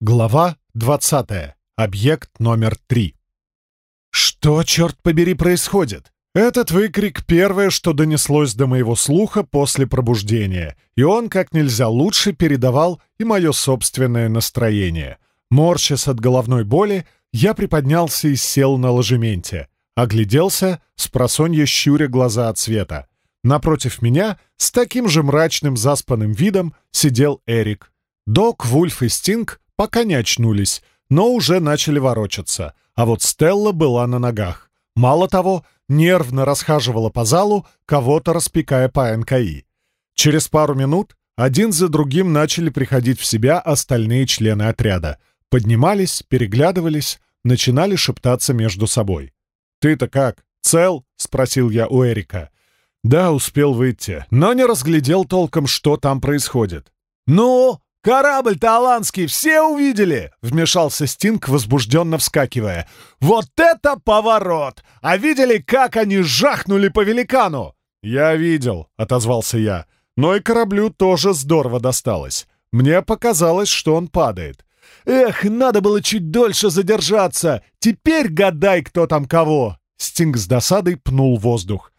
Глава 20. Объект номер 3. Что, черт побери, происходит? Этот выкрик — первое, что донеслось до моего слуха после пробуждения, и он как нельзя лучше передавал и мое собственное настроение. Морщась от головной боли, я приподнялся и сел на ложементе. Огляделся, с просонья щуря глаза от света. Напротив меня, с таким же мрачным заспанным видом, сидел Эрик. Док, Вульф и Стинг пока не очнулись, но уже начали ворочаться, а вот Стелла была на ногах. Мало того, нервно расхаживала по залу, кого-то распекая по НКИ. Через пару минут один за другим начали приходить в себя остальные члены отряда. Поднимались, переглядывались, начинали шептаться между собой. «Ты-то как? Цел?» — спросил я у Эрика. «Да, успел выйти, но не разглядел толком, что там происходит». «Ну, «Корабль-то аланский все увидели!» — вмешался Стинг, возбужденно вскакивая. «Вот это поворот! А видели, как они жахнули по великану?» «Я видел», — отозвался я. «Но и кораблю тоже здорово досталось. Мне показалось, что он падает». «Эх, надо было чуть дольше задержаться! Теперь гадай, кто там кого!» Стинг с досадой пнул воздух.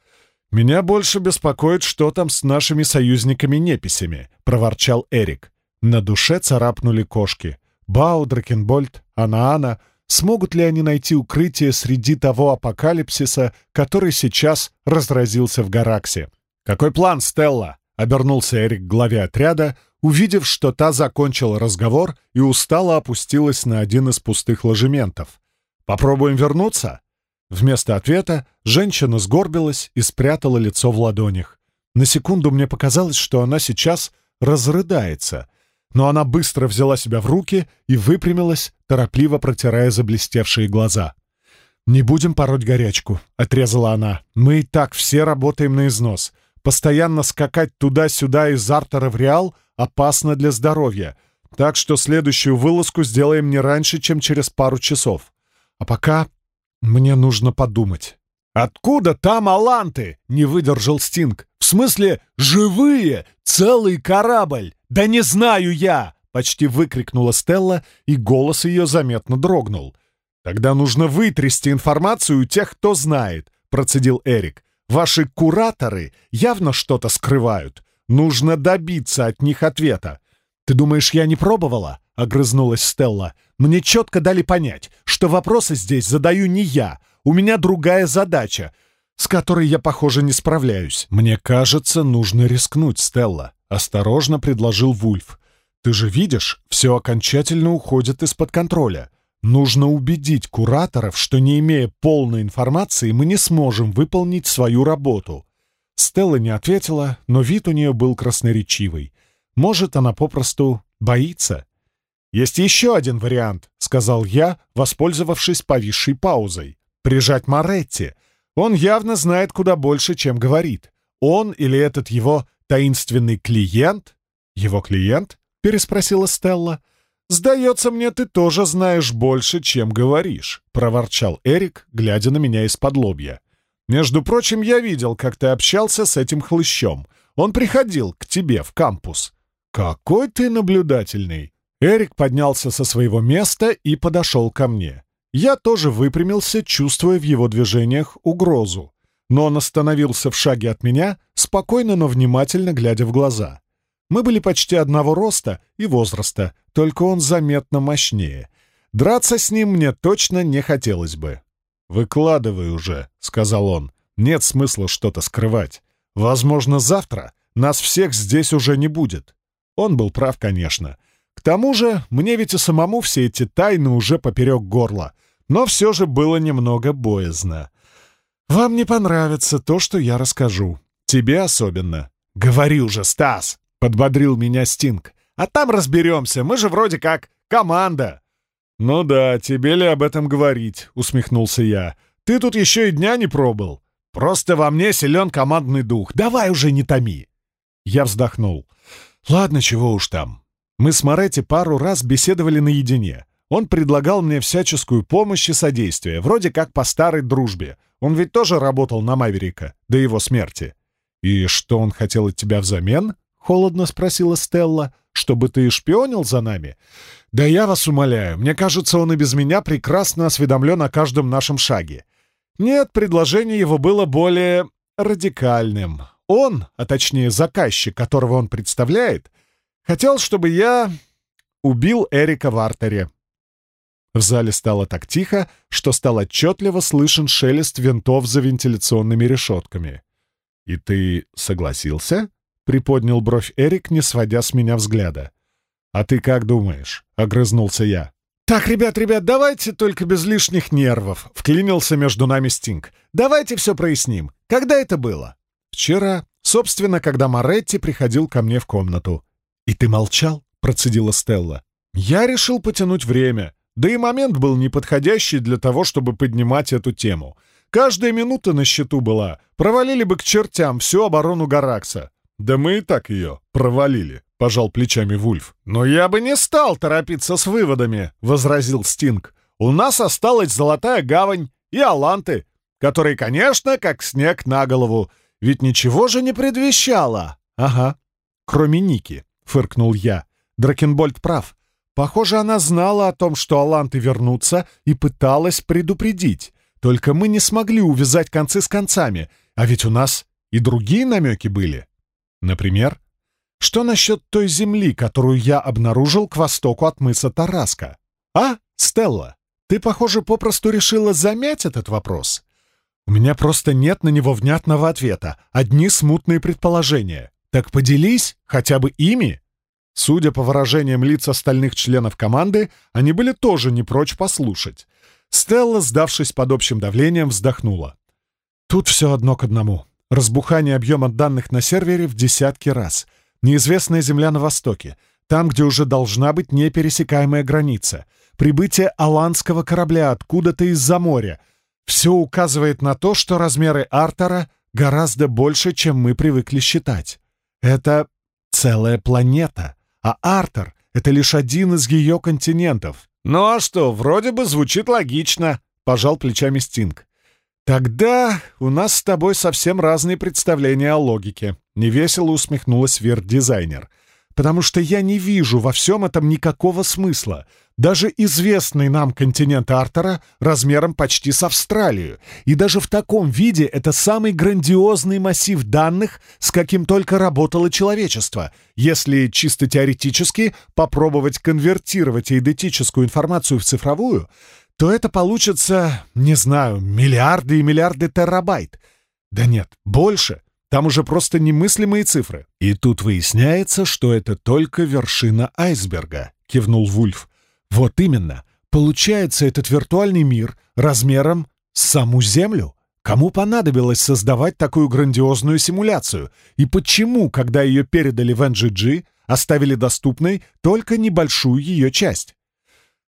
«Меня больше беспокоит, что там с нашими союзниками-неписями», — проворчал Эрик. На душе царапнули кошки. Бау, Дракенбольд, Анаана. Смогут ли они найти укрытие среди того апокалипсиса, который сейчас разразился в Гараксе? «Какой план, Стелла?» — обернулся Эрик к главе отряда, увидев, что та закончила разговор и устало опустилась на один из пустых ложементов. «Попробуем вернуться?» Вместо ответа женщина сгорбилась и спрятала лицо в ладонях. На секунду мне показалось, что она сейчас разрыдается — но она быстро взяла себя в руки и выпрямилась, торопливо протирая заблестевшие глаза. «Не будем пороть горячку», — отрезала она. «Мы и так все работаем на износ. Постоянно скакать туда-сюда из Артера в Реал опасно для здоровья, так что следующую вылазку сделаем не раньше, чем через пару часов. А пока мне нужно подумать». «Откуда там аланты?» — не выдержал Стинг. «В смысле, живые? Целый корабль? Да не знаю я!» — почти выкрикнула Стелла, и голос ее заметно дрогнул. «Тогда нужно вытрясти информацию у тех, кто знает», — процедил Эрик. «Ваши кураторы явно что-то скрывают. Нужно добиться от них ответа». «Ты думаешь, я не пробовала?» — огрызнулась Стелла. «Мне четко дали понять, что вопросы здесь задаю не я. У меня другая задача, с которой я, похоже, не справляюсь. Мне кажется, нужно рискнуть, Стелла», — осторожно предложил Вульф. «Ты же видишь, все окончательно уходит из-под контроля. Нужно убедить кураторов, что, не имея полной информации, мы не сможем выполнить свою работу». Стелла не ответила, но вид у нее был красноречивый. Может, она попросту боится. «Есть еще один вариант», — сказал я, воспользовавшись повисшей паузой. «Прижать Моретти. Он явно знает куда больше, чем говорит. Он или этот его таинственный клиент?» «Его клиент?» — переспросила Стелла. «Сдается мне, ты тоже знаешь больше, чем говоришь», — проворчал Эрик, глядя на меня из-под лобья. «Между прочим, я видел, как ты общался с этим хлыщом. Он приходил к тебе в кампус». «Какой ты наблюдательный!» Эрик поднялся со своего места и подошел ко мне. Я тоже выпрямился, чувствуя в его движениях угрозу. Но он остановился в шаге от меня, спокойно, но внимательно глядя в глаза. Мы были почти одного роста и возраста, только он заметно мощнее. Драться с ним мне точно не хотелось бы. «Выкладывай уже», — сказал он. «Нет смысла что-то скрывать. Возможно, завтра нас всех здесь уже не будет». Он был прав, конечно. К тому же, мне ведь и самому все эти тайны уже поперек горла. Но все же было немного боязно. «Вам не понравится то, что я расскажу. Тебе особенно». «Говори уже, Стас!» — подбодрил меня Стинг. «А там разберемся, мы же вроде как команда». «Ну да, тебе ли об этом говорить?» — усмехнулся я. «Ты тут еще и дня не пробыл. Просто во мне силен командный дух. Давай уже не томи!» Я вздохнул. «Ладно, чего уж там. Мы с Моретти пару раз беседовали наедине. Он предлагал мне всяческую помощь и содействие, вроде как по старой дружбе. Он ведь тоже работал на Маверика до его смерти. «И что он хотел от тебя взамен?» — холодно спросила Стелла. чтобы ты шпионил за нами? Да я вас умоляю, мне кажется, он и без меня прекрасно осведомлен о каждом нашем шаге. Нет, предложение его было более радикальным. Он, а точнее заказчик, которого он представляет, хотел, чтобы я убил Эрика в артере. В зале стало так тихо, что стал отчетливо слышен шелест винтов за вентиляционными решетками. «И ты согласился?» — приподнял бровь Эрик, не сводя с меня взгляда. «А ты как думаешь?» — огрызнулся я. «Так, ребят, ребят, давайте только без лишних нервов», — вклинился между нами Стинг. «Давайте все проясним. Когда это было?» «Вчера. Собственно, когда Моретти приходил ко мне в комнату». «И ты молчал?» — процедила Стелла. «Я решил потянуть время. Да и момент был неподходящий для того, чтобы поднимать эту тему. Каждая минута на счету была. Провалили бы к чертям всю оборону Гаракса. Да мы и так ее провалили, — пожал плечами Вульф. «Но я бы не стал торопиться с выводами», — возразил Стинг. «У нас осталась Золотая Гавань и Аланты, которые, конечно, как снег на голову. Ведь ничего же не предвещало». «Ага, кроме Ники», — фыркнул я. Дракенбольд прав. Похоже, она знала о том, что аланты вернутся, и пыталась предупредить. Только мы не смогли увязать концы с концами, а ведь у нас и другие намеки были. Например, что насчет той земли, которую я обнаружил к востоку от мыса Тараска? А, Стелла, ты, похоже, попросту решила замять этот вопрос. У меня просто нет на него внятного ответа, одни смутные предположения. Так поделись хотя бы ими. Судя по выражениям лиц остальных членов команды, они были тоже не прочь послушать. Стелла, сдавшись под общим давлением, вздохнула. Тут все одно к одному. Разбухание объема данных на сервере в десятки раз. Неизвестная земля на востоке. Там, где уже должна быть непересекаемая граница. Прибытие аланского корабля откуда-то из-за моря. Все указывает на то, что размеры Артера гораздо больше, чем мы привыкли считать. Это целая планета а Артер — это лишь один из ее континентов. «Ну а что, вроде бы звучит логично», — пожал плечами Стинг. «Тогда у нас с тобой совсем разные представления о логике», — невесело усмехнулась Верт-дизайнер потому что я не вижу во всем этом никакого смысла. Даже известный нам континент Артера размером почти с Австралию, и даже в таком виде это самый грандиозный массив данных, с каким только работало человечество. Если чисто теоретически попробовать конвертировать эйдетическую информацию в цифровую, то это получится, не знаю, миллиарды и миллиарды терабайт. Да нет, больше — там уже просто немыслимые цифры. И тут выясняется, что это только вершина айсберга, кивнул Вульф. Вот именно. Получается этот виртуальный мир размером с саму Землю. Кому понадобилось создавать такую грандиозную симуляцию? И почему, когда ее передали в NGG, оставили доступной только небольшую ее часть?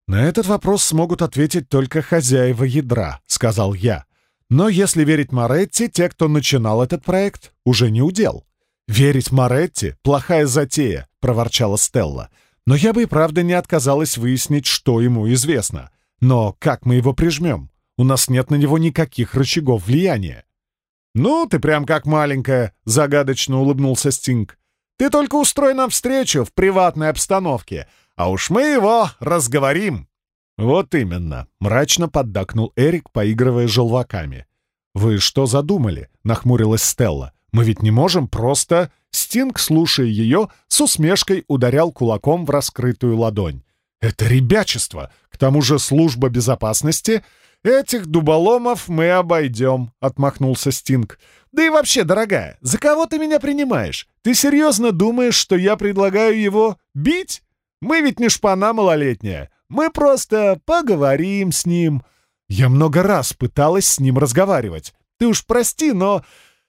На этот вопрос смогут ответить только хозяева ядра, сказал я. Но если верить Моретти, те, кто начинал этот проект, уже не удел. «Верить Моретти — плохая затея», — проворчала Стелла. «Но я бы и правда не отказалась выяснить, что ему известно. Но как мы его прижмем? У нас нет на него никаких рычагов влияния». «Ну, ты прям как маленькая», — загадочно улыбнулся Стинг. «Ты только устрой нам встречу в приватной обстановке, а уж мы его разговорим». «Вот именно», — мрачно поддакнул Эрик, поигрывая желваками. «Вы что задумали?» — нахмурилась Стелла. «Мы ведь не можем просто...» Стинг, слушая ее, с усмешкой ударял кулаком в раскрытую ладонь. «Это ребячество! К тому же служба безопасности...» «Этих дуболомов мы обойдем», — отмахнулся Стинг. «Да и вообще, дорогая, за кого ты меня принимаешь? Ты серьезно думаешь, что я предлагаю его бить? Мы ведь не шпана малолетняя. Мы просто поговорим с ним. Я много раз пыталась с ним разговаривать. Ты уж прости, но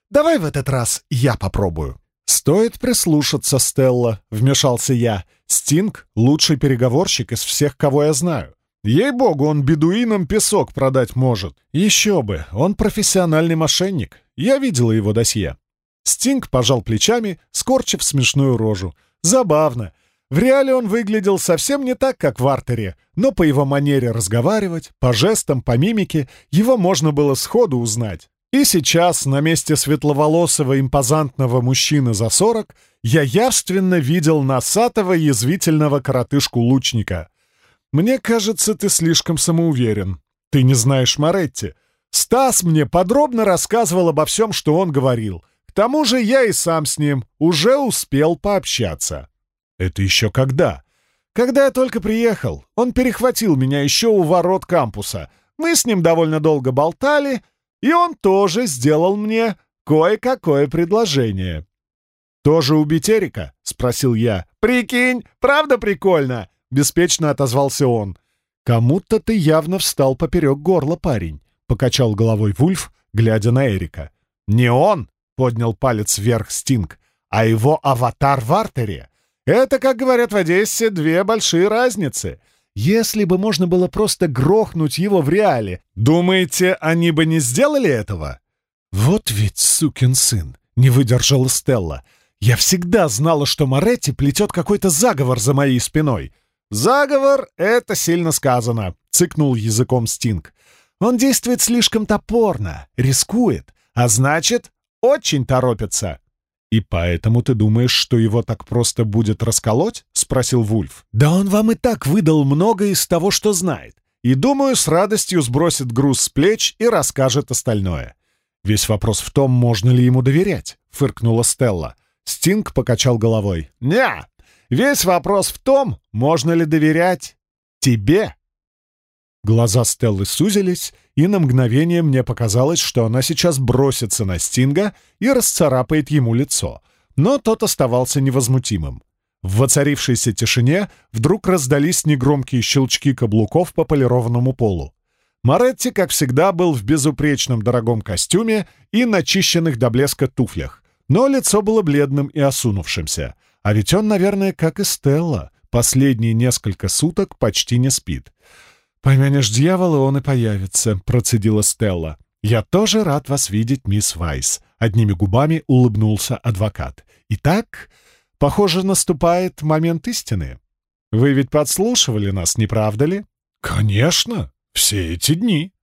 давай в этот раз я попробую». «Стоит прислушаться, Стелла», — вмешался я. «Стинг — лучший переговорщик из всех, кого я знаю. Ей-богу, он бедуинам песок продать может. Еще бы, он профессиональный мошенник. Я видела его досье». Стинг пожал плечами, скорчив смешную рожу. «Забавно. В реале он выглядел совсем не так, как в артере, но по его манере разговаривать, по жестам, по мимике, его можно было сходу узнать. И сейчас на месте светловолосого импозантного мужчины за сорок я явственно видел носатого язвительного коротышку-лучника. «Мне кажется, ты слишком самоуверен. Ты не знаешь Моретти. Стас мне подробно рассказывал обо всем, что он говорил. К тому же я и сам с ним уже успел пообщаться». «Это еще когда?» «Когда я только приехал. Он перехватил меня еще у ворот кампуса. Мы с ним довольно долго болтали, и он тоже сделал мне кое-какое предложение». «Тоже убить Эрика?» — спросил я. «Прикинь, правда прикольно?» Беспечно отозвался он. «Кому-то ты явно встал поперек горла, парень», — покачал головой Вульф, глядя на Эрика. «Не он!» — поднял палец вверх Стинг, «а его аватар в артере. Это, как говорят в Одессе, две большие разницы. Если бы можно было просто грохнуть его в реале, думаете, они бы не сделали этого?» «Вот ведь сукин сын!» — не выдержала Стелла. «Я всегда знала, что Моретти плетет какой-то заговор за моей спиной. «Заговор — это сильно сказано», — цыкнул языком Стинг. «Он действует слишком топорно, рискует, а значит, очень торопится». «И поэтому ты думаешь, что его так просто будет расколоть?» — спросил Вульф. «Да он вам и так выдал много из того, что знает. И, думаю, с радостью сбросит груз с плеч и расскажет остальное. Весь вопрос в том, можно ли ему доверять», — фыркнула Стелла. Стинг покачал головой. «Не, Весь вопрос в том, можно ли доверять тебе. Глаза Стеллы сузились, и на мгновение мне показалось, что она сейчас бросится на Стинга и расцарапает ему лицо. Но тот оставался невозмутимым. В воцарившейся тишине вдруг раздались негромкие щелчки каблуков по полированному полу. Моретти, как всегда, был в безупречном дорогом костюме и начищенных до блеска туфлях, но лицо было бледным и осунувшимся — а ведь он, наверное, как и Стелла, последние несколько суток почти не спит. «Помянешь дьявола, он и появится», — процедила Стелла. «Я тоже рад вас видеть, мисс Вайс», — одними губами улыбнулся адвокат. «Итак, похоже, наступает момент истины. Вы ведь подслушивали нас, не правда ли?» «Конечно, все эти дни».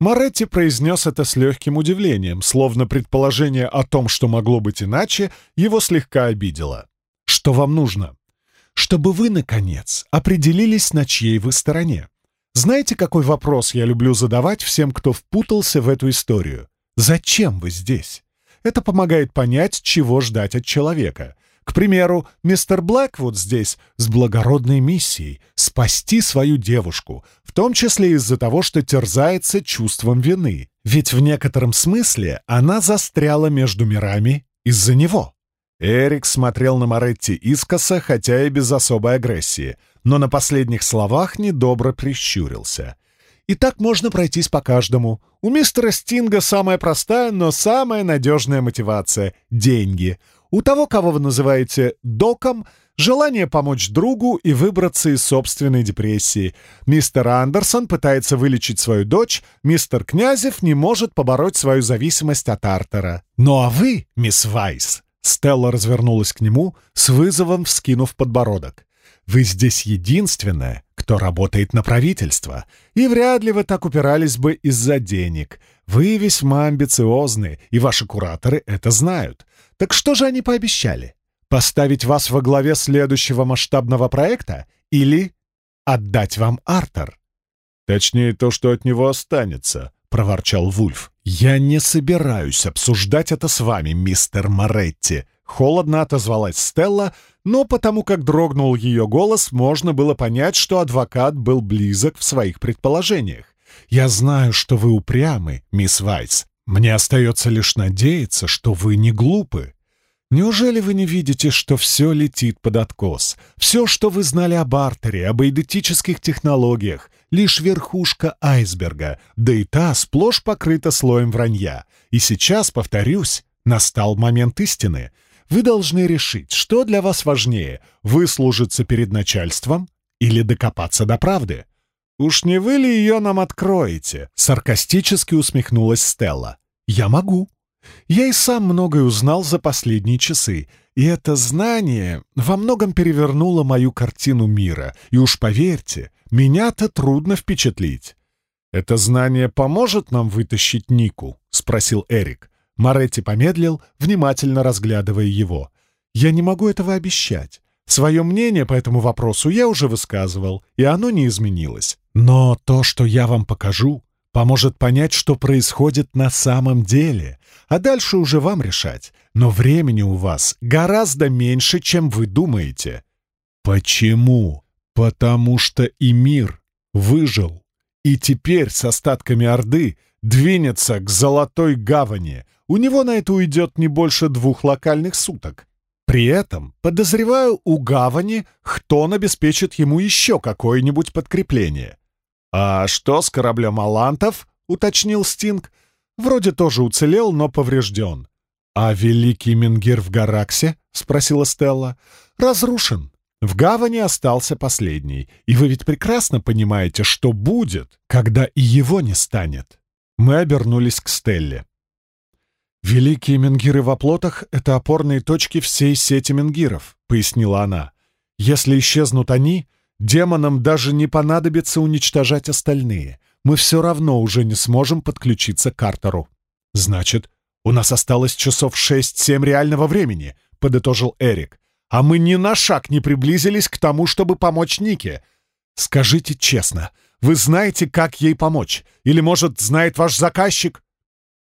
Моретти произнес это с легким удивлением, словно предположение о том, что могло быть иначе, его слегка обидело. Что вам нужно? Чтобы вы, наконец, определились, на чьей вы стороне. Знаете, какой вопрос я люблю задавать всем, кто впутался в эту историю? Зачем вы здесь? Это помогает понять, чего ждать от человека. К примеру, мистер Блэквуд здесь с благородной миссией — спасти свою девушку, в том числе из-за того, что терзается чувством вины. Ведь в некотором смысле она застряла между мирами из-за него. Эрик смотрел на Моретти искоса, хотя и без особой агрессии, но на последних словах недобро прищурился. И так можно пройтись по каждому. У мистера Стинга самая простая, но самая надежная мотивация — деньги. У того, кого вы называете «доком», желание помочь другу и выбраться из собственной депрессии. Мистер Андерсон пытается вылечить свою дочь, мистер Князев не может побороть свою зависимость от Артера. Ну а вы, мисс Вайс, Стелла развернулась к нему, с вызовом вскинув подбородок. «Вы здесь единственная, кто работает на правительство, и вряд ли вы так упирались бы из-за денег. Вы весьма амбициозны, и ваши кураторы это знают. Так что же они пообещали? Поставить вас во главе следующего масштабного проекта или отдать вам Артер?» «Точнее, то, что от него останется», — проворчал Вульф. «Я не собираюсь обсуждать это с вами, мистер Моретти», — холодно отозвалась Стелла, но потому как дрогнул ее голос, можно было понять, что адвокат был близок в своих предположениях. «Я знаю, что вы упрямы, мисс Вайс. Мне остается лишь надеяться, что вы не глупы. Неужели вы не видите, что все летит под откос? Все, что вы знали об артере, об эйдетических технологиях, лишь верхушка айсберга, да и та сплошь покрыта слоем вранья. И сейчас, повторюсь, настал момент истины. Вы должны решить, что для вас важнее — выслужиться перед начальством или докопаться до правды. «Уж не вы ли ее нам откроете?» — саркастически усмехнулась Стелла. «Я могу», я и сам многое узнал за последние часы, и это знание во многом перевернуло мою картину мира, и уж поверьте, меня-то трудно впечатлить. «Это знание поможет нам вытащить Нику?» — спросил Эрик. Моретти помедлил, внимательно разглядывая его. «Я не могу этого обещать. Свое мнение по этому вопросу я уже высказывал, и оно не изменилось. Но то, что я вам покажу, поможет понять, что происходит на самом деле, а дальше уже вам решать. Но времени у вас гораздо меньше, чем вы думаете. Почему? Потому что и мир выжил. И теперь с остатками Орды двинется к Золотой Гавани. У него на это уйдет не больше двух локальных суток. При этом, подозреваю, у Гавани Хтон обеспечит ему еще какое-нибудь подкрепление. «А что с кораблем Алантов?» — уточнил Стинг. «Вроде тоже уцелел, но поврежден». «А великий Менгир в Гараксе?» — спросила Стелла. «Разрушен. В гавани остался последний, и вы ведь прекрасно понимаете, что будет, когда и его не станет». Мы обернулись к Стелле. «Великие менгиры в оплотах — это опорные точки всей сети менгиров», — пояснила она. «Если исчезнут они, демонам даже не понадобится уничтожать остальные. Мы все равно уже не сможем подключиться к Картеру». «Значит, у нас осталось часов шесть-семь реального времени», — подытожил Эрик. «А мы ни на шаг не приблизились к тому, чтобы помочь Нике. Скажите честно, вы знаете, как ей помочь? Или, может, знает ваш заказчик?»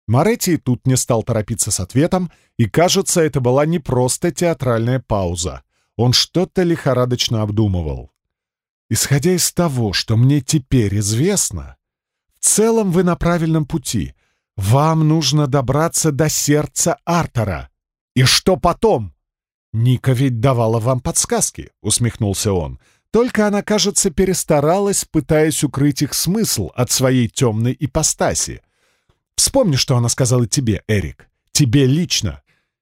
Моретти тут не стал торопиться с ответом, и, кажется, это была не просто театральная пауза. Он что-то лихорадочно обдумывал. «Исходя из того, что мне теперь известно, в целом вы на правильном пути. Вам нужно добраться до сердца Артера. И что потом?» «Ника ведь давала вам подсказки», — усмехнулся он. «Только она, кажется, перестаралась, пытаясь укрыть их смысл от своей темной ипостаси. Вспомни, что она сказала тебе, Эрик. Тебе лично.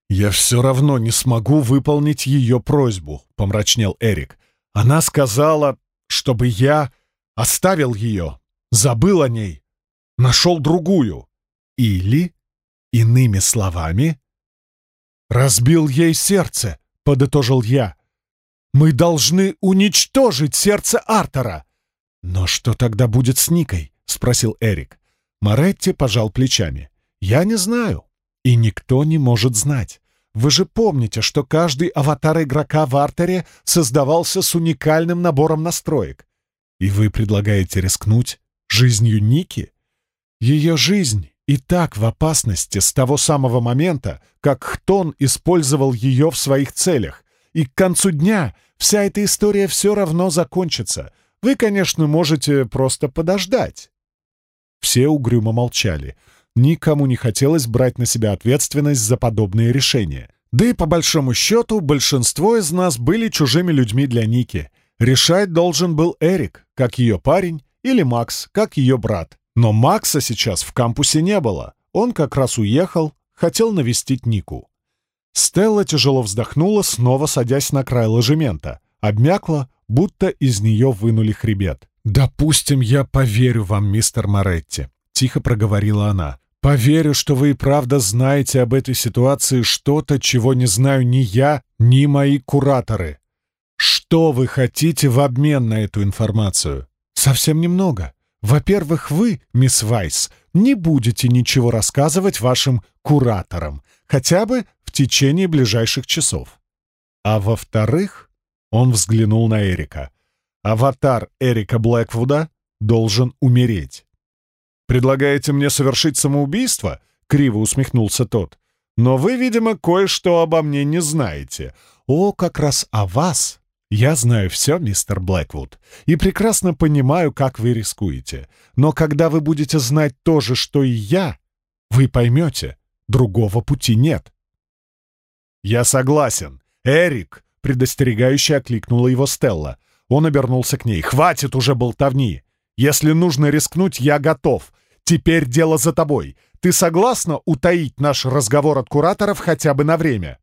Я все равно не смогу выполнить ее просьбу, помрачнел Эрик. Она сказала, чтобы я оставил ее, забыл о ней, нашел другую. Или, иными словами, разбил ей сердце, подытожил я. Мы должны уничтожить сердце Артера. Но что тогда будет с Никой? спросил Эрик. Моретти пожал плечами. «Я не знаю. И никто не может знать. Вы же помните, что каждый аватар игрока в артере создавался с уникальным набором настроек. И вы предлагаете рискнуть жизнью Ники? Ее жизнь и так в опасности с того самого момента, как Хтон использовал ее в своих целях. И к концу дня вся эта история все равно закончится. Вы, конечно, можете просто подождать. Все угрюмо молчали. Никому не хотелось брать на себя ответственность за подобные решения. Да и по большому счету, большинство из нас были чужими людьми для Ники. Решать должен был Эрик, как ее парень, или Макс, как ее брат. Но Макса сейчас в кампусе не было. Он как раз уехал, хотел навестить Нику. Стелла тяжело вздохнула, снова садясь на край ложемента. Обмякла, будто из нее вынули хребет. «Допустим, я поверю вам, мистер Моретти», — тихо проговорила она. «Поверю, что вы и правда знаете об этой ситуации что-то, чего не знаю ни я, ни мои кураторы. Что вы хотите в обмен на эту информацию?» «Совсем немного. Во-первых, вы, мисс Вайс, не будете ничего рассказывать вашим кураторам, хотя бы в течение ближайших часов. А во-вторых, он взглянул на Эрика — Аватар Эрика Блэквуда должен умереть. «Предлагаете мне совершить самоубийство?» — криво усмехнулся тот. «Но вы, видимо, кое-что обо мне не знаете. О, как раз о вас я знаю все, мистер Блэквуд, и прекрасно понимаю, как вы рискуете. Но когда вы будете знать то же, что и я, вы поймете, другого пути нет». «Я согласен. Эрик!» — предостерегающе окликнула его Стелла — он обернулся к ней. «Хватит уже болтовни! Если нужно рискнуть, я готов. Теперь дело за тобой. Ты согласна утаить наш разговор от кураторов хотя бы на время?»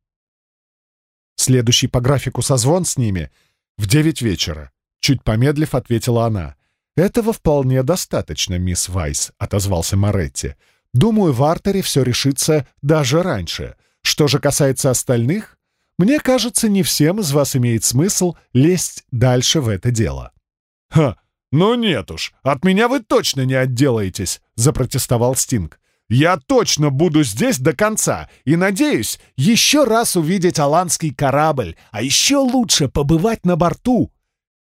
Следующий по графику созвон с ними в девять вечера. Чуть помедлив, ответила она. «Этого вполне достаточно, мисс Вайс», — отозвался Моретти. «Думаю, в артере все решится даже раньше. Что же касается остальных, мне кажется, не всем из вас имеет смысл лезть дальше в это дело». «Ха, ну нет уж, от меня вы точно не отделаетесь», — запротестовал Стинг. Я точно буду здесь до конца и надеюсь еще раз увидеть аланский корабль, а еще лучше побывать на борту».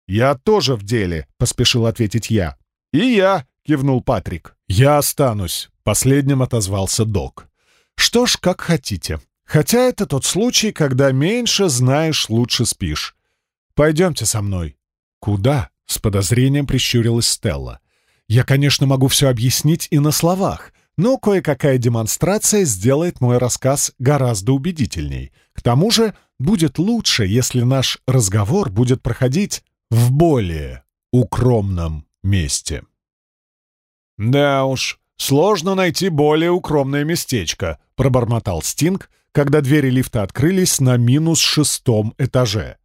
«Я тоже в деле», — поспешил ответить я. «И я», — кивнул Патрик. «Я останусь», — последним отозвался док. «Что ж, как хотите. Хотя это тот случай, когда меньше знаешь, лучше спишь. Пойдемте со мной». «Куда?» — с подозрением прищурилась Стелла. «Я, конечно, могу все объяснить и на словах, но кое-какая демонстрация сделает мой рассказ гораздо убедительней. К тому же будет лучше, если наш разговор будет проходить в более укромном месте». «Да уж, сложно найти более укромное местечко», — пробормотал Стинг, когда двери лифта открылись на минус шестом этаже.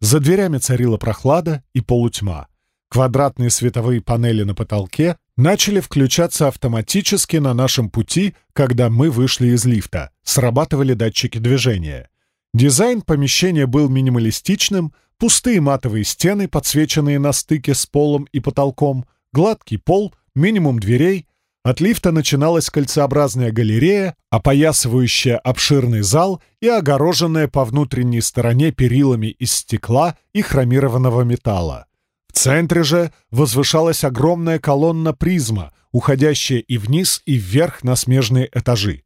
За дверями царила прохлада и полутьма. Квадратные световые панели на потолке начали включаться автоматически на нашем пути, когда мы вышли из лифта. Срабатывали датчики движения. Дизайн помещения был минималистичным, пустые матовые стены, подсвеченные на стыке с полом и потолком, гладкий пол, минимум дверей, от лифта начиналась кольцеобразная галерея, опоясывающая обширный зал и огороженная по внутренней стороне перилами из стекла и хромированного металла. В центре же возвышалась огромная колонна призма, уходящая и вниз, и вверх на смежные этажи.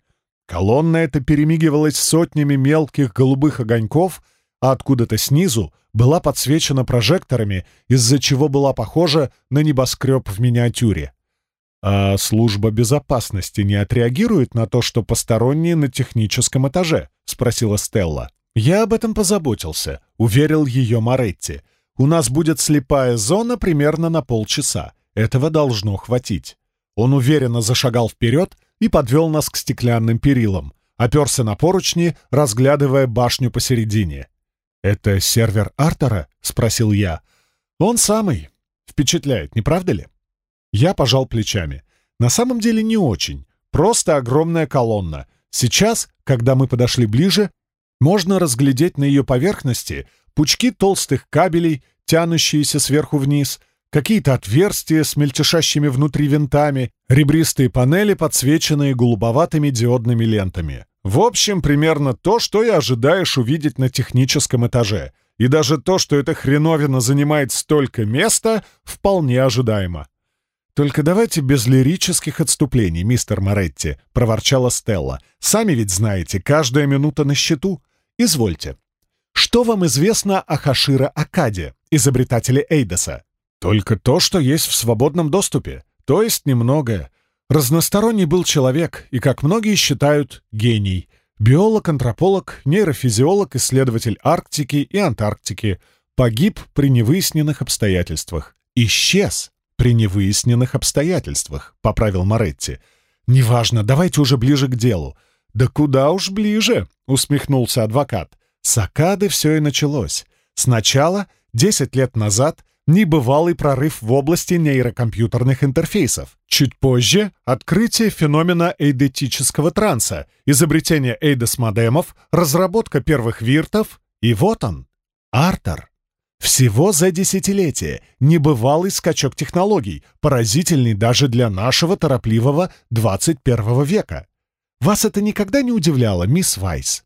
Колонна эта перемигивалась сотнями мелких голубых огоньков, а откуда-то снизу была подсвечена прожекторами, из-за чего была похожа на небоскреб в миниатюре. «А служба безопасности не отреагирует на то, что посторонние на техническом этаже?» — спросила Стелла. «Я об этом позаботился», — уверил ее Моретти. «У нас будет слепая зона примерно на полчаса. Этого должно хватить». Он уверенно зашагал вперед и подвел нас к стеклянным перилам, оперся на поручни, разглядывая башню посередине. «Это сервер Артера?» — спросил я. «Он самый. Впечатляет, не правда ли?» Я пожал плечами. На самом деле не очень. Просто огромная колонна. Сейчас, когда мы подошли ближе, можно разглядеть на ее поверхности пучки толстых кабелей, тянущиеся сверху вниз, какие-то отверстия с мельтешащими внутри винтами, ребристые панели, подсвеченные голубоватыми диодными лентами. В общем, примерно то, что и ожидаешь увидеть на техническом этаже. И даже то, что эта хреновина занимает столько места, вполне ожидаемо. «Только давайте без лирических отступлений, мистер Моретти», — проворчала Стелла. «Сами ведь знаете, каждая минута на счету. Извольте. Что вам известно о Хашира Акаде, изобретателе Эйдоса? Только то, что есть в свободном доступе, то есть немногое. Разносторонний был человек, и, как многие считают, гений. Биолог, антрополог, нейрофизиолог, исследователь Арктики и Антарктики. Погиб при невыясненных обстоятельствах. Исчез при невыясненных обстоятельствах», — поправил Моретти. «Неважно, давайте уже ближе к делу». «Да куда уж ближе», — усмехнулся адвокат. С Акады все и началось. Сначала, 10 лет назад, небывалый прорыв в области нейрокомпьютерных интерфейсов. Чуть позже — открытие феномена эйдетического транса, изобретение эйдос-модемов, разработка первых виртов, и вот он, Артер. Всего за десятилетие небывалый скачок технологий, поразительный даже для нашего торопливого 21 века. Вас это никогда не удивляло, мисс Вайс?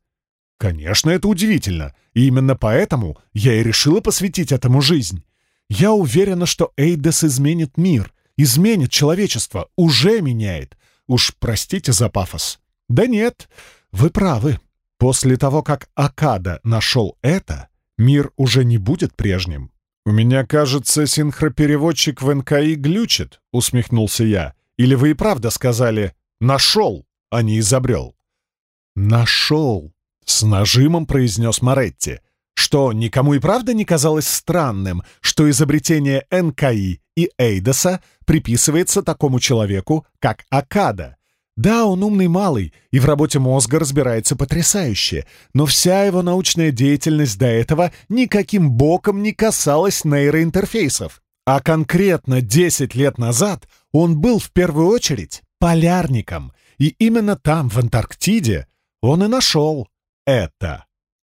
Конечно, это удивительно, и именно поэтому я и решила посвятить этому жизнь. Я уверена, что Эйдес изменит мир, изменит человечество, уже меняет. Уж простите за пафос. Да нет, вы правы. После того, как Акада нашел это, мир уже не будет прежним. «У меня, кажется, синхропереводчик в НКИ глючит», — усмехнулся я. «Или вы и правда сказали «нашел», а не «изобрел»?» «Нашел», — с нажимом произнес Моретти. Что, никому и правда не казалось странным, что изобретение НКИ и Эйдоса приписывается такому человеку, как Акада, да, он умный малый и в работе мозга разбирается потрясающе, но вся его научная деятельность до этого никаким боком не касалась нейроинтерфейсов. А конкретно 10 лет назад он был в первую очередь полярником, и именно там, в Антарктиде, он и нашел это.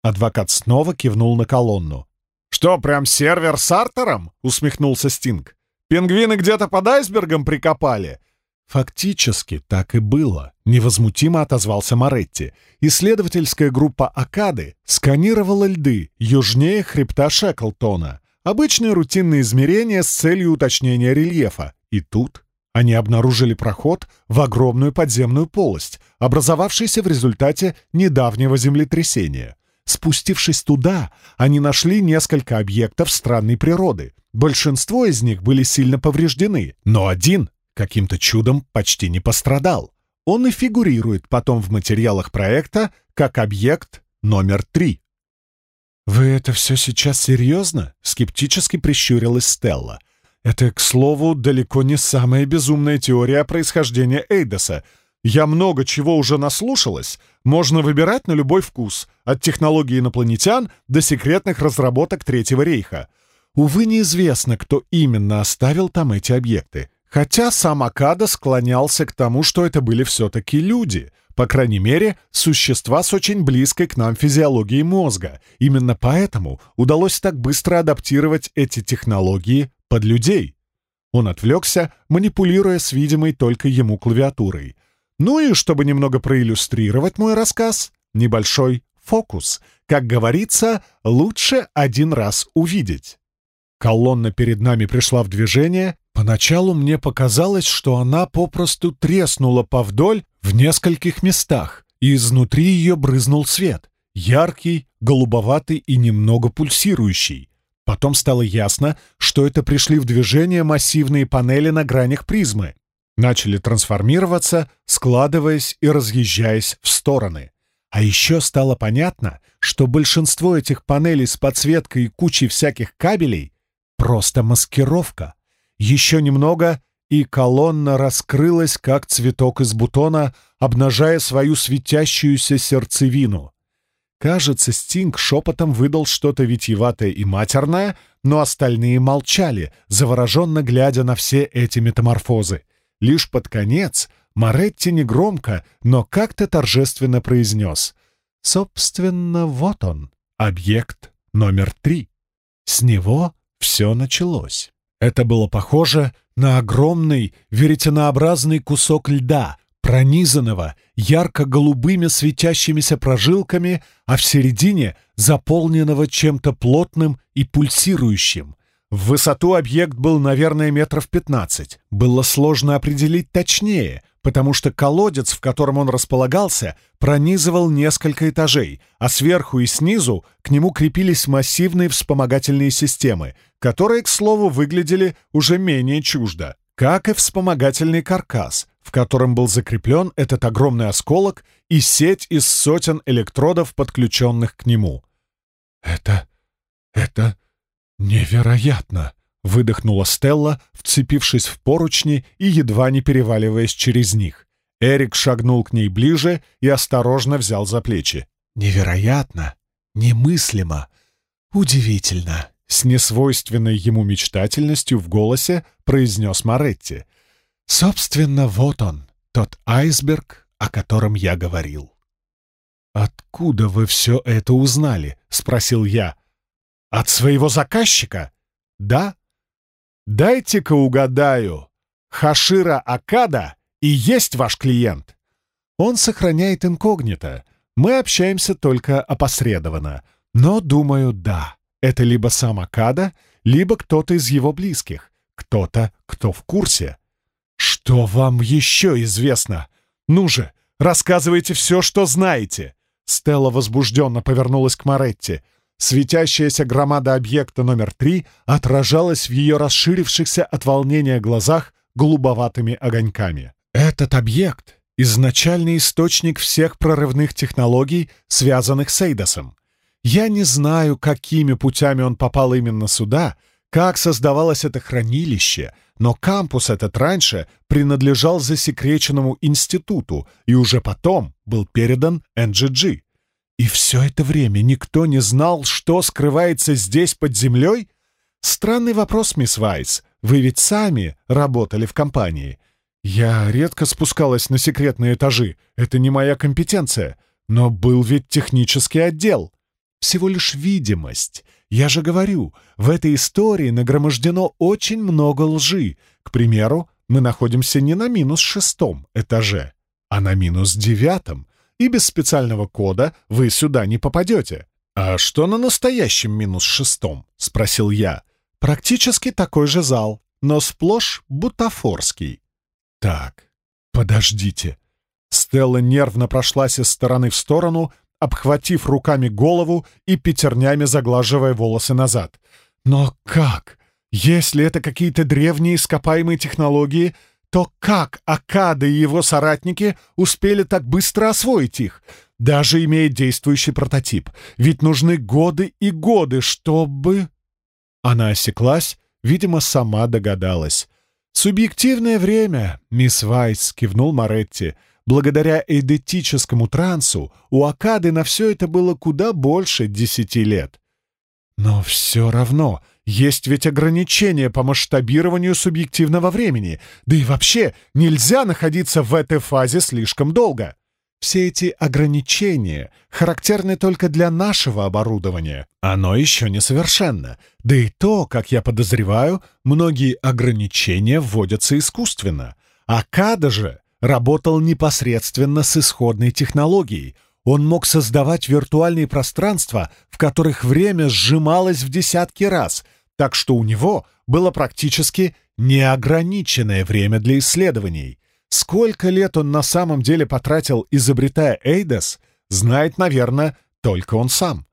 Адвокат снова кивнул на колонну. «Что, прям сервер с артером?» — усмехнулся Стинг. «Пингвины где-то под айсбергом прикопали? Фактически так и было, невозмутимо отозвался Моретти. Исследовательская группа Акады сканировала льды южнее хребта Шеклтона. Обычные рутинные измерения с целью уточнения рельефа. И тут они обнаружили проход в огромную подземную полость, образовавшийся в результате недавнего землетрясения. Спустившись туда, они нашли несколько объектов странной природы. Большинство из них были сильно повреждены, но один каким-то чудом почти не пострадал. Он и фигурирует потом в материалах проекта как объект номер три. «Вы это все сейчас серьезно?» — скептически прищурилась Стелла. «Это, к слову, далеко не самая безумная теория происхождения Эйдоса — я много чего уже наслушалась. Можно выбирать на любой вкус, от технологий инопланетян до секретных разработок Третьего рейха. Увы, неизвестно, кто именно оставил там эти объекты. Хотя сам Акада склонялся к тому, что это были все-таки люди. По крайней мере, существа с очень близкой к нам физиологией мозга. Именно поэтому удалось так быстро адаптировать эти технологии под людей. Он отвлекся, манипулируя с видимой только ему клавиатурой. Ну и чтобы немного проиллюстрировать мой рассказ, небольшой фокус. Как говорится, лучше один раз увидеть. Колонна перед нами пришла в движение. Поначалу мне показалось, что она попросту треснула повдоль в нескольких местах, и изнутри ее брызнул свет. Яркий, голубоватый и немного пульсирующий. Потом стало ясно, что это пришли в движение массивные панели на гранях призмы начали трансформироваться, складываясь и разъезжаясь в стороны. А еще стало понятно, что большинство этих панелей с подсветкой и кучей всяких кабелей — просто маскировка. Еще немного, и колонна раскрылась, как цветок из бутона, обнажая свою светящуюся сердцевину. Кажется, Стинг шепотом выдал что-то витьеватое и матерное, но остальные молчали, завороженно глядя на все эти метаморфозы — Лишь под конец Моретти негромко, но как-то торжественно произнес «Собственно, вот он, объект номер три». С него все началось. Это было похоже на огромный веретенообразный кусок льда, пронизанного ярко-голубыми светящимися прожилками, а в середине заполненного чем-то плотным и пульсирующим — в высоту объект был, наверное, метров пятнадцать. Было сложно определить точнее, потому что колодец, в котором он располагался, пронизывал несколько этажей, а сверху и снизу к нему крепились массивные вспомогательные системы, которые, к слову, выглядели уже менее чуждо, как и вспомогательный каркас, в котором был закреплен этот огромный осколок и сеть из сотен электродов, подключенных к нему. «Это... это...» «Невероятно!» — выдохнула Стелла, вцепившись в поручни и едва не переваливаясь через них. Эрик шагнул к ней ближе и осторожно взял за плечи. «Невероятно! Немыслимо! Удивительно!» С несвойственной ему мечтательностью в голосе произнес Моретти. «Собственно, вот он, тот айсберг, о котором я говорил». «Откуда вы все это узнали?» — спросил я. От своего заказчика? Да? Дайте-ка угадаю. Хашира Акада и есть ваш клиент. Он сохраняет инкогнито. Мы общаемся только опосредованно. Но, думаю, да. Это либо сам Акада, либо кто-то из его близких. Кто-то, кто в курсе. Что вам еще известно? Ну же, рассказывайте все, что знаете. Стелла возбужденно повернулась к Моретти. Светящаяся громада объекта номер три отражалась в ее расширившихся от волнения глазах голубоватыми огоньками. Этот объект — изначальный источник всех прорывных технологий, связанных с Эйдосом. Я не знаю, какими путями он попал именно сюда, как создавалось это хранилище, но кампус этот раньше принадлежал засекреченному институту и уже потом был передан NGG. И все это время никто не знал, что скрывается здесь под землей? Странный вопрос, мисс Вайс. Вы ведь сами работали в компании. Я редко спускалась на секретные этажи. Это не моя компетенция. Но был ведь технический отдел. Всего лишь видимость. Я же говорю, в этой истории нагромождено очень много лжи. К примеру, мы находимся не на минус шестом этаже, а на минус девятом, и без специального кода вы сюда не попадете. «А что на настоящем минус шестом?» — спросил я. «Практически такой же зал, но сплошь бутафорский». «Так, подождите». Стелла нервно прошлась из стороны в сторону, обхватив руками голову и пятернями заглаживая волосы назад. «Но как? Если это какие-то древние ископаемые технологии, то как Акада и его соратники успели так быстро освоить их, даже имея действующий прототип? Ведь нужны годы и годы, чтобы...» Она осеклась, видимо, сама догадалась. «Субъективное время, мисс Вайс», — кивнул Моретти. «Благодаря эйдетическому трансу у Акады на все это было куда больше десяти лет». «Но все равно есть ведь ограничения по масштабированию субъективного времени, да и вообще нельзя находиться в этой фазе слишком долго. Все эти ограничения характерны только для нашего оборудования. Оно еще несовершенно. Да и то, как я подозреваю, многие ограничения вводятся искусственно. А Када же работал непосредственно с исходной технологией. Он мог создавать виртуальные пространства, в которых время сжималось в десятки раз, так что у него было практически неограниченное время для исследований. Сколько лет он на самом деле потратил, изобретая Эйдес, знает, наверное, только он сам.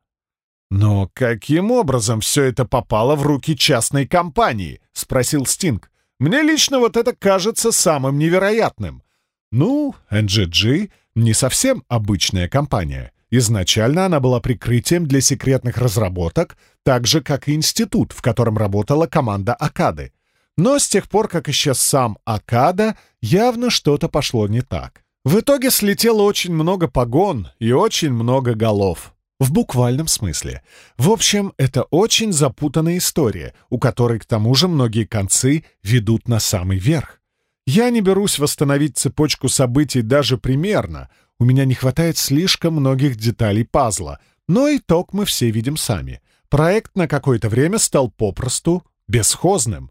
«Но каким образом все это попало в руки частной компании?» — спросил Стинг. «Мне лично вот это кажется самым невероятным». «Ну, NGG — не совсем обычная компания. Изначально она была прикрытием для секретных разработок, так же, как и институт, в котором работала команда Акады. Но с тех пор, как исчез сам Акада, явно что-то пошло не так. В итоге слетело очень много погон и очень много голов. В буквальном смысле. В общем, это очень запутанная история, у которой, к тому же, многие концы ведут на самый верх. Я не берусь восстановить цепочку событий даже примерно, у меня не хватает слишком многих деталей пазла, но итог мы все видим сами. Проект на какое-то время стал попросту бесхозным.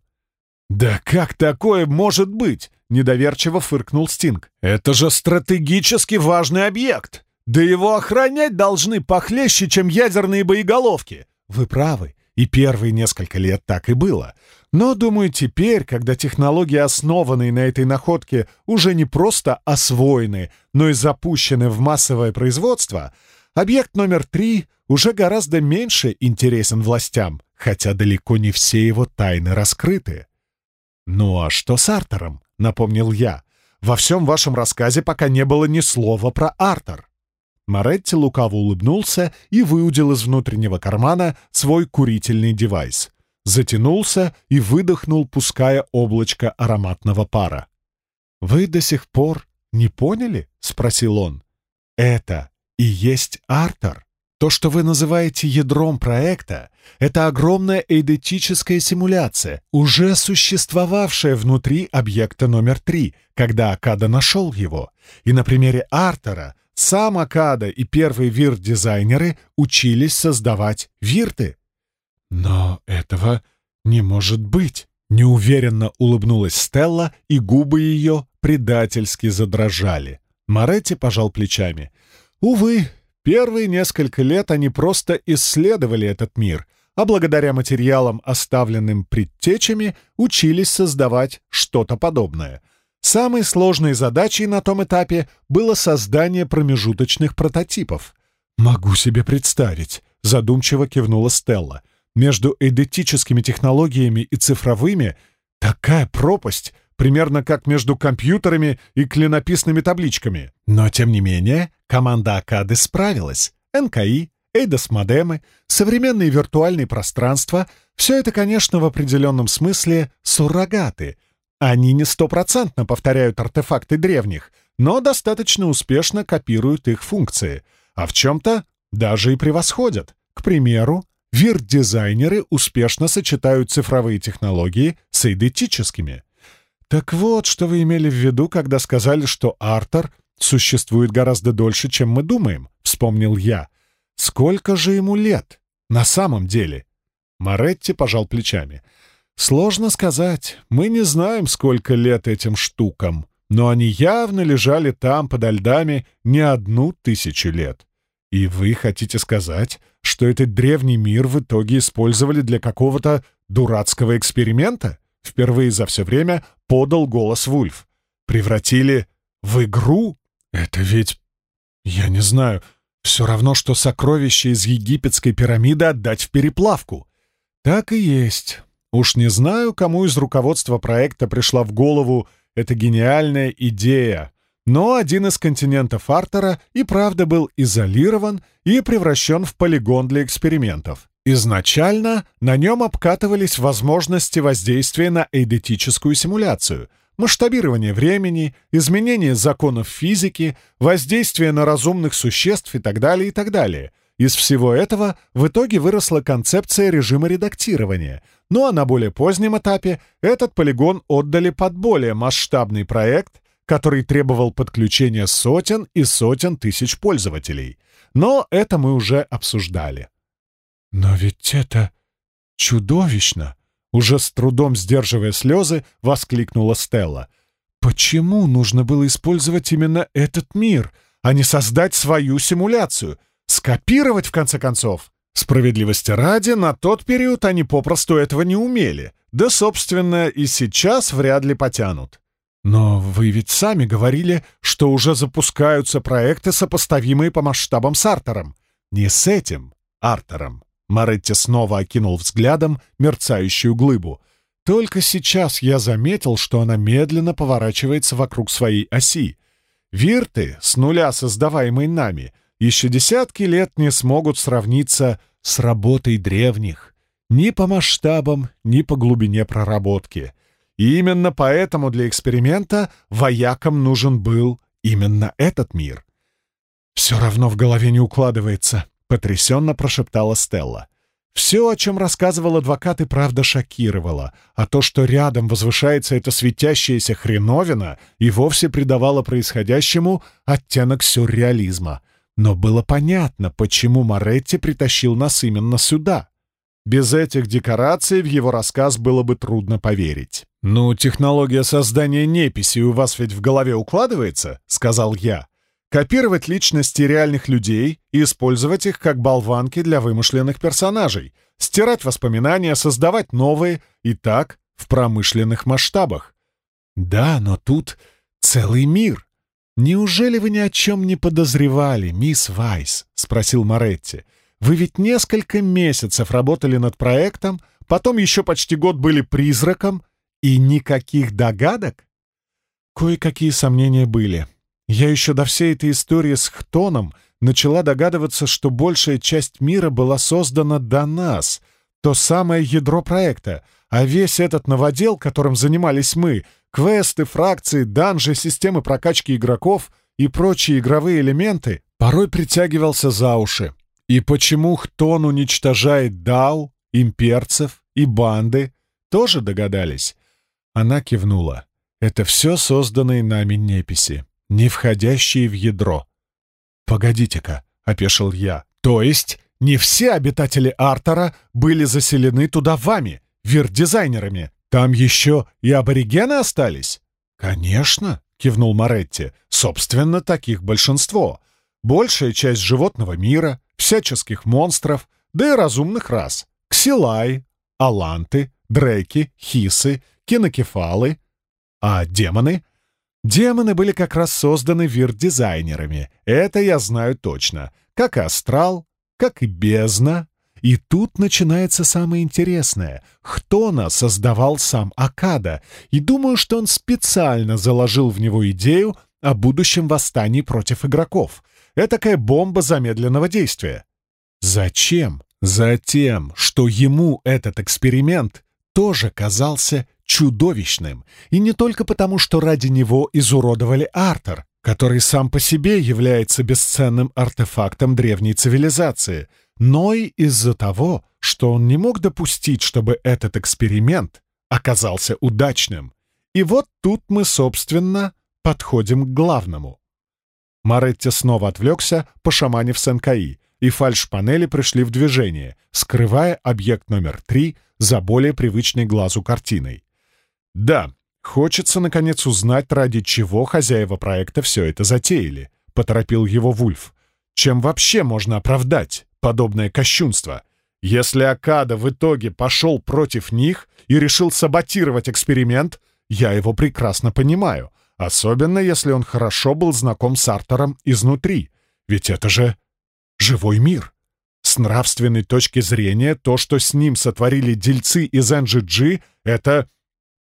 «Да как такое может быть?» — недоверчиво фыркнул Стинг. «Это же стратегически важный объект! Да его охранять должны похлеще, чем ядерные боеголовки!» «Вы правы, и первые несколько лет так и было. Но, думаю, теперь, когда технологии, основанные на этой находке, уже не просто освоены, но и запущены в массовое производство, объект номер три уже гораздо меньше интересен властям, хотя далеко не все его тайны раскрыты. «Ну а что с Артером?» — напомнил я. «Во всем вашем рассказе пока не было ни слова про Артер». Моретти лукаво улыбнулся и выудил из внутреннего кармана свой курительный девайс. Затянулся и выдохнул, пуская облачко ароматного пара. «Вы до сих пор не поняли?» — спросил он. «Это и есть Артер». То, что вы называете ядром проекта, это огромная эйдетическая симуляция, уже существовавшая внутри объекта номер три, когда Акада нашел его. И на примере Артера сам Акада и первые вирт-дизайнеры учились создавать вирты. «Но этого не может быть!» — неуверенно улыбнулась Стелла, и губы ее предательски задрожали. Моретти пожал плечами. «Увы, Первые несколько лет они просто исследовали этот мир, а благодаря материалам, оставленным предтечами, учились создавать что-то подобное. Самой сложной задачей на том этапе было создание промежуточных прототипов. «Могу себе представить», — задумчиво кивнула Стелла. «Между эдетическими технологиями и цифровыми такая пропасть, примерно как между компьютерами и клинописными табличками. Но, тем не менее, команда Акады справилась. НКИ, Эйдос-модемы, современные виртуальные пространства — все это, конечно, в определенном смысле суррогаты. Они не стопроцентно повторяют артефакты древних, но достаточно успешно копируют их функции, а в чем-то даже и превосходят. К примеру, вирт-дизайнеры успешно сочетают цифровые технологии с эйдетическими — «Так вот, что вы имели в виду, когда сказали, что Артер существует гораздо дольше, чем мы думаем», — вспомнил я. «Сколько же ему лет? На самом деле?» Моретти пожал плечами. Сложно сказать. Мы не знаем, сколько лет этим штукам, но они явно лежали там подо льдами не одну тысячу лет. И вы хотите сказать, что этот древний мир в итоге использовали для какого-то дурацкого эксперимента? Впервые за все время подал голос Вульф. Превратили в игру? Это ведь... Я не знаю. Все равно, что сокровища из египетской пирамиды отдать в переплавку. Так и есть. Уж не знаю, кому из руководства проекта пришла в голову эта гениальная идея, но один из континентов Артера и правда был изолирован и превращен в полигон для экспериментов. Изначально на нем обкатывались возможности воздействия на эйдетическую симуляцию, масштабирование времени, изменение законов физики, воздействие на разумных существ и так далее, и так далее. Из всего этого в итоге выросла концепция режима редактирования, ну а на более позднем этапе этот полигон отдали под более масштабный проект, который требовал подключения сотен и сотен тысяч пользователей. Но это мы уже обсуждали. «Но ведь это чудовищно!» Уже с трудом сдерживая слезы, воскликнула Стелла. «Почему нужно было использовать именно этот мир, а не создать свою симуляцию? Скопировать, в конце концов?» Справедливости ради, на тот период они попросту этого не умели. Да, собственно, и сейчас вряд ли потянут. Но вы ведь сами говорили, что уже запускаются проекты, сопоставимые по масштабам с Артером. Не с этим Артером. Маретти снова окинул взглядом мерцающую глыбу. Только сейчас я заметил, что она медленно поворачивается вокруг своей оси. Вирты, с нуля создаваемой нами, еще десятки лет не смогут сравниться с работой древних. Ни по масштабам, ни по глубине проработки. И именно поэтому для эксперимента воякам нужен был именно этот мир. «Все равно в голове не укладывается», — потрясенно прошептала Стелла. Все, о чем рассказывал адвокат, и правда шокировало, а то, что рядом возвышается эта светящаяся хреновина, и вовсе придавало происходящему оттенок сюрреализма. Но было понятно, почему Моретти притащил нас именно сюда. Без этих декораций в его рассказ было бы трудно поверить. «Ну, технология создания неписи у вас ведь в голове укладывается?» — сказал я. «Копировать личности реальных людей и использовать их как болванки для вымышленных персонажей, стирать воспоминания, создавать новые и так в промышленных масштабах». «Да, но тут целый мир», «Неужели вы ни о чем не подозревали, мисс Вайс?» — спросил Моретти. «Вы ведь несколько месяцев работали над проектом, потом еще почти год были призраком, и никаких догадок?» Кое-какие сомнения были. Я еще до всей этой истории с Хтоном начала догадываться, что большая часть мира была создана до нас, то самое ядро проекта, а весь этот новодел, которым занимались мы — Квесты, фракции, данжи, системы прокачки игроков и прочие игровые элементы порой притягивался за уши. И почему Хтон уничтожает Дау, имперцев и банды, тоже догадались? Она кивнула. Это все созданные нами неписи, не входящие в ядро. «Погодите-ка», — опешил я, — «то есть не все обитатели Артера были заселены туда вами, вир-дизайнерами?» Там еще и аборигены остались?» «Конечно», — кивнул Моретти. «Собственно, таких большинство. Большая часть животного мира, всяческих монстров, да и разумных рас. Ксилай, аланты, дреки, хисы, кинокефалы. А демоны? Демоны были как раз созданы вир-дизайнерами. Это я знаю точно. Как и астрал, как и бездна, и тут начинается самое интересное. Хтона создавал сам Акада, и думаю, что он специально заложил в него идею о будущем восстании против игроков. Этакая бомба замедленного действия. Зачем? Затем, что ему этот эксперимент тоже казался чудовищным. И не только потому, что ради него изуродовали Артер, который сам по себе является бесценным артефактом древней цивилизации — но и из-за того, что он не мог допустить, чтобы этот эксперимент оказался удачным. И вот тут мы, собственно, подходим к главному. Маретти снова отвлекся, пошаманив Сенкаи. и фальш-панели пришли в движение, скрывая объект номер три за более привычной глазу картиной. Да, хочется, наконец, узнать, ради чего хозяева проекта все это затеяли, — поторопил его Вульф. Чем вообще можно оправдать подобное кощунство? Если Акада в итоге пошел против них и решил саботировать эксперимент, я его прекрасно понимаю, особенно если он хорошо был знаком с Артером изнутри, ведь это же живой мир. С нравственной точки зрения, то, что с ним сотворили дельцы из NGG, это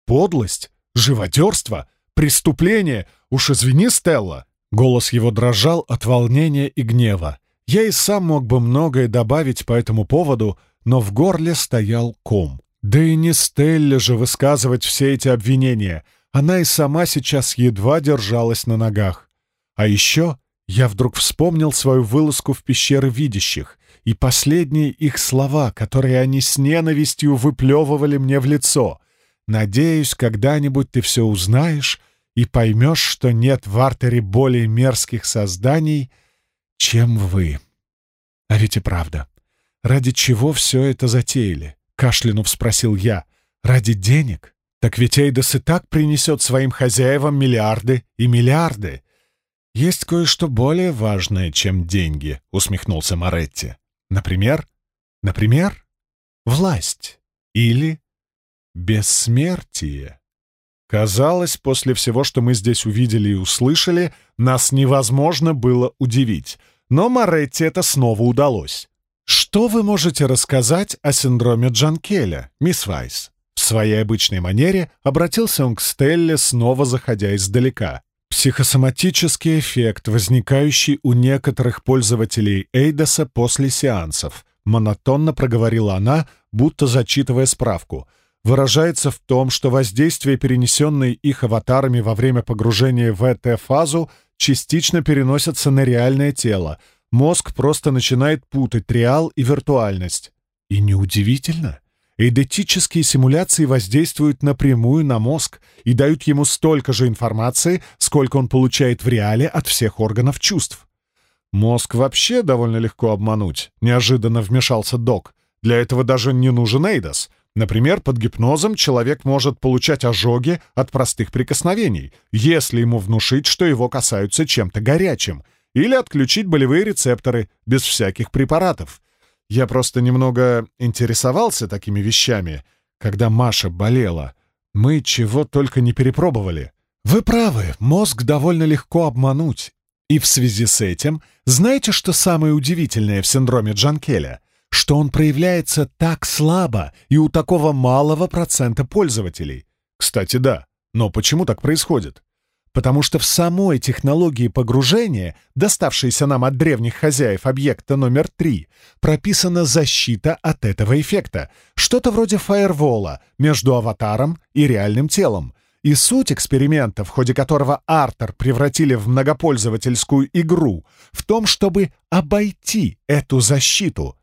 подлость, живодерство, преступление. Уж извини, Стелла. Голос его дрожал от волнения и гнева. Я и сам мог бы многое добавить по этому поводу, но в горле стоял ком. Да и не Стелле же высказывать все эти обвинения. Она и сама сейчас едва держалась на ногах. А еще я вдруг вспомнил свою вылазку в пещеры видящих и последние их слова, которые они с ненавистью выплевывали мне в лицо. «Надеюсь, когда-нибудь ты все узнаешь и поймешь, что нет в артере более мерзких созданий, чем вы». А ведь и правда. Ради чего все это затеяли? Кашлянув спросил я. Ради денег? Так ведь Эйдос и так принесет своим хозяевам миллиарды и миллиарды. «Есть кое-что более важное, чем деньги», — усмехнулся Моретти. «Например? Например? Власть. Или бессмертие». Казалось, после всего, что мы здесь увидели и услышали, нас невозможно было удивить. Но Моретти это снова удалось. «Что вы можете рассказать о синдроме Джанкеля, мисс Вайс?» В своей обычной манере обратился он к Стелле, снова заходя издалека. Психосоматический эффект, возникающий у некоторых пользователей Эйдоса после сеансов, монотонно проговорила она, будто зачитывая справку, выражается в том, что воздействие, перенесенное их аватарами во время погружения в ЭТ-фазу, частично переносятся на реальное тело. Мозг просто начинает путать реал и виртуальность. И неудивительно. Эйдетические симуляции воздействуют напрямую на мозг и дают ему столько же информации, сколько он получает в реале от всех органов чувств. Мозг вообще довольно легко обмануть, неожиданно вмешался док. Для этого даже не нужен Эйдос. Например, под гипнозом человек может получать ожоги от простых прикосновений, если ему внушить, что его касаются чем-то горячим, или отключить болевые рецепторы без всяких препаратов. Я просто немного интересовался такими вещами, когда Маша болела. Мы чего только не перепробовали. Вы правы, мозг довольно легко обмануть. И в связи с этим, знаете, что самое удивительное в синдроме Джанкеля? Что он проявляется так слабо и у такого малого процента пользователей. Кстати, да. Но почему так происходит? Потому что в самой технологии погружения, доставшейся нам от древних хозяев объекта номер 3, прописана защита от этого эффекта, что-то вроде фаервола между аватаром и реальным телом. И суть эксперимента, в ходе которого Артер превратили в многопользовательскую игру, в том, чтобы обойти эту защиту.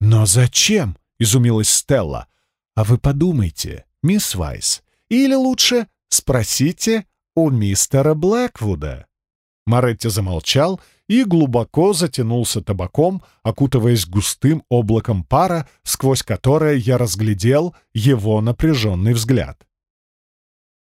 «Но зачем?» — изумилась Стелла. «А вы подумайте, мисс Вайс. Или лучше спросите у мистера Блэквуда». Моретти замолчал и глубоко затянулся табаком, окутываясь густым облаком пара, сквозь которое я разглядел его напряженный взгляд.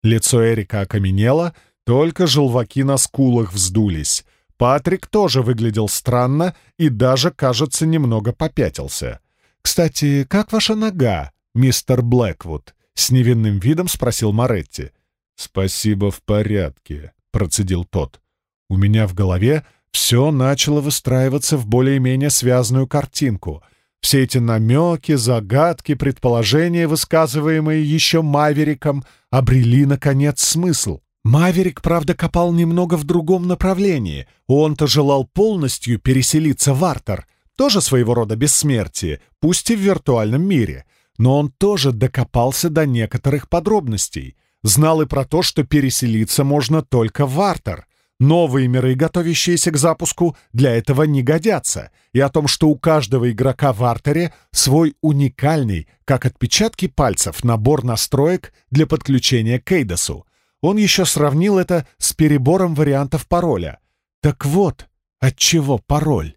Лицо Эрика окаменело, только желваки на скулах вздулись. Патрик тоже выглядел странно и даже, кажется, немного попятился. «Кстати, как ваша нога, мистер Блэквуд?» — с невинным видом спросил Моретти. «Спасибо, в порядке», — процедил тот. «У меня в голове все начало выстраиваться в более-менее связанную картинку. Все эти намеки, загадки, предположения, высказываемые еще Мавериком, обрели, наконец, смысл. Маверик, правда, копал немного в другом направлении. Он-то желал полностью переселиться в Артер, тоже своего рода бессмертие, пусть и в виртуальном мире. Но он тоже докопался до некоторых подробностей — знал и про то, что переселиться можно только в Артер. Новые миры, готовящиеся к запуску, для этого не годятся, и о том, что у каждого игрока в Артере свой уникальный, как отпечатки пальцев, набор настроек для подключения к Эйдосу. Он еще сравнил это с перебором вариантов пароля. Так вот, отчего пароль?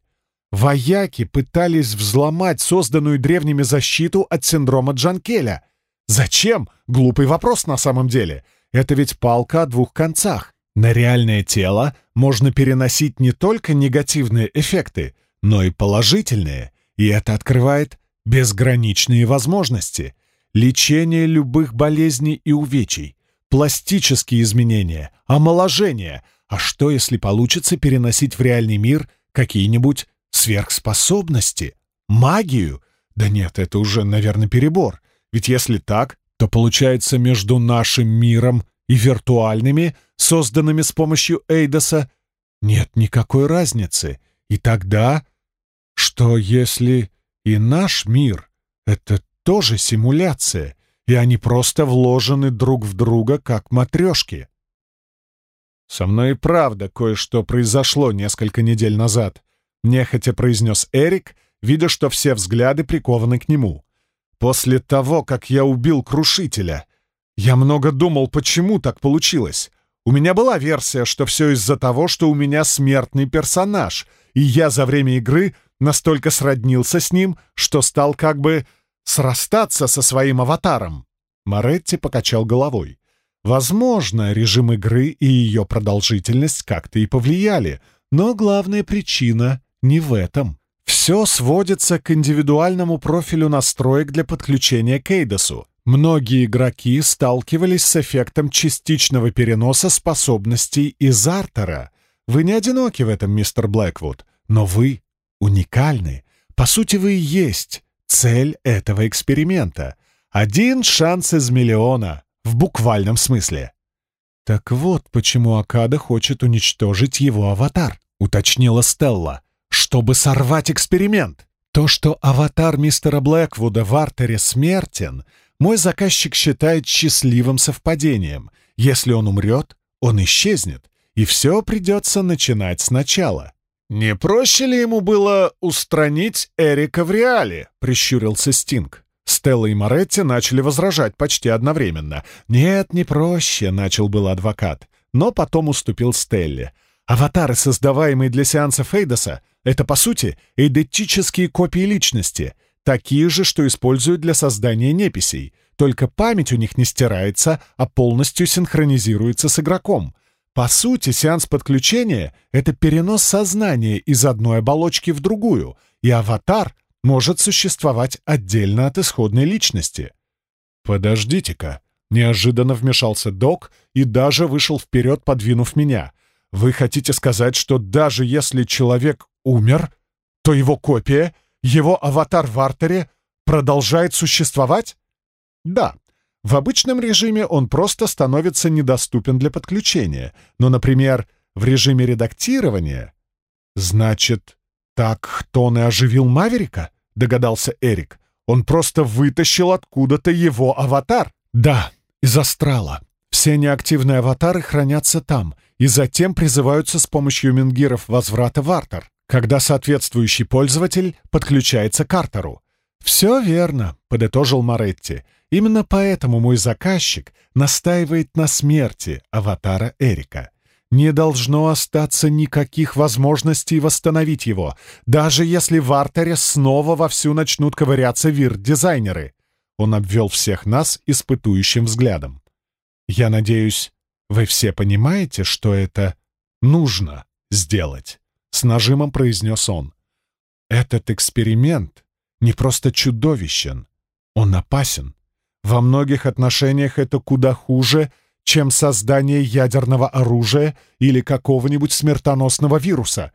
Вояки пытались взломать созданную древними защиту от синдрома Джанкеля. Зачем? Глупый вопрос на самом деле. Это ведь палка о двух концах. На реальное тело можно переносить не только негативные эффекты, но и положительные, и это открывает безграничные возможности. Лечение любых болезней и увечий, пластические изменения, омоложение. А что, если получится переносить в реальный мир какие-нибудь сверхспособности? Магию? Да нет, это уже, наверное, перебор. Ведь если так, то получается между нашим миром и виртуальными, созданными с помощью Эйдоса, нет никакой разницы. И тогда, что если и наш мир — это тоже симуляция, и они просто вложены друг в друга, как матрешки? «Со мной и правда кое-что произошло несколько недель назад», — нехотя произнес Эрик, видя, что все взгляды прикованы к нему. «После того, как я убил Крушителя, я много думал, почему так получилось. У меня была версия, что все из-за того, что у меня смертный персонаж, и я за время игры настолько сроднился с ним, что стал как бы срастаться со своим аватаром. Моретти покачал головой. Возможно, режим игры и ее продолжительность как-то и повлияли, но главная причина не в этом. Все сводится к индивидуальному профилю настроек для подключения к Эйдосу. Многие игроки сталкивались с эффектом частичного переноса способностей из Артера. Вы не одиноки в этом, мистер Блэквуд, но вы уникальны. По сути, вы и есть цель этого эксперимента. Один шанс из миллиона, в буквальном смысле. «Так вот, почему Акада хочет уничтожить его аватар», — уточнила Стелла, «чтобы сорвать эксперимент. То, что аватар мистера Блэквуда в артере смертен, мой заказчик считает счастливым совпадением. Если он умрет, он исчезнет, и все придется начинать сначала. «Не проще ли ему было устранить Эрика в реале?» — прищурился Стинг. Стелла и Моретти начали возражать почти одновременно. «Нет, не проще», — начал был адвокат, но потом уступил Стелле. «Аватары, создаваемые для сеанса Фейдоса, это, по сути, идентические копии личности — такие же, что используют для создания неписей, только память у них не стирается, а полностью синхронизируется с игроком. По сути, сеанс подключения — это перенос сознания из одной оболочки в другую, и аватар может существовать отдельно от исходной личности. «Подождите-ка», — неожиданно вмешался док и даже вышел вперед, подвинув меня. «Вы хотите сказать, что даже если человек умер, то его копия — его аватар в артере продолжает существовать? Да, в обычном режиме он просто становится недоступен для подключения, но, например, в режиме редактирования... Значит, так Хтон и оживил Маверика? Догадался Эрик. Он просто вытащил откуда-то его аватар. Да, из астрала. Все неактивные аватары хранятся там и затем призываются с помощью мингиров возврата в Артер когда соответствующий пользователь подключается к артеру. «Все верно», — подытожил Моретти. «Именно поэтому мой заказчик настаивает на смерти аватара Эрика. Не должно остаться никаких возможностей восстановить его, даже если в артере снова вовсю начнут ковыряться вир-дизайнеры». Он обвел всех нас испытующим взглядом. «Я надеюсь, вы все понимаете, что это нужно сделать?» — с нажимом произнес он. «Этот эксперимент не просто чудовищен, он опасен. Во многих отношениях это куда хуже, чем создание ядерного оружия или какого-нибудь смертоносного вируса.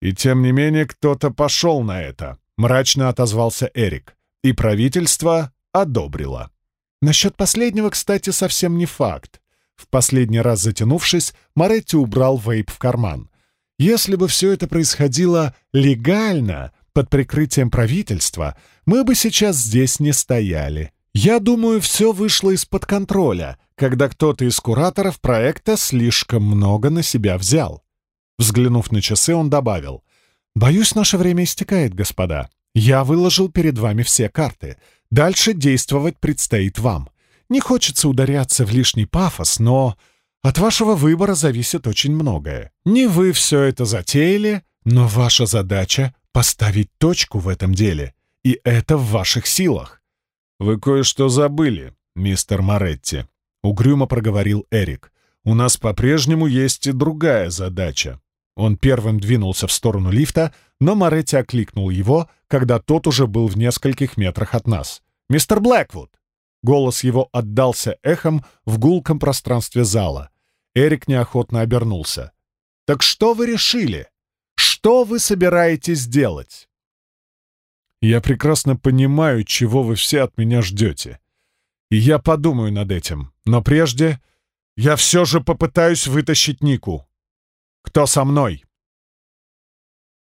И тем не менее кто-то пошел на это», — мрачно отозвался Эрик. «И правительство одобрило». Насчет последнего, кстати, совсем не факт. В последний раз затянувшись, Моретти убрал вейп в карман. Если бы все это происходило легально, под прикрытием правительства, мы бы сейчас здесь не стояли. Я думаю, все вышло из-под контроля, когда кто-то из кураторов проекта слишком много на себя взял. Взглянув на часы, он добавил, «Боюсь, наше время истекает, господа. Я выложил перед вами все карты. Дальше действовать предстоит вам. Не хочется ударяться в лишний пафос, но от вашего выбора зависит очень многое. Не вы все это затеяли, но ваша задача — поставить точку в этом деле, и это в ваших силах. «Вы кое-что забыли, мистер Моретти», — угрюмо проговорил Эрик. «У нас по-прежнему есть и другая задача». Он первым двинулся в сторону лифта, но Моретти окликнул его, когда тот уже был в нескольких метрах от нас. «Мистер Блэквуд!» Голос его отдался эхом в гулком пространстве зала. Эрик неохотно обернулся. «Так что вы решили? Что вы собираетесь делать?» «Я прекрасно понимаю, чего вы все от меня ждете. И я подумаю над этим. Но прежде я все же попытаюсь вытащить Нику. Кто со мной?»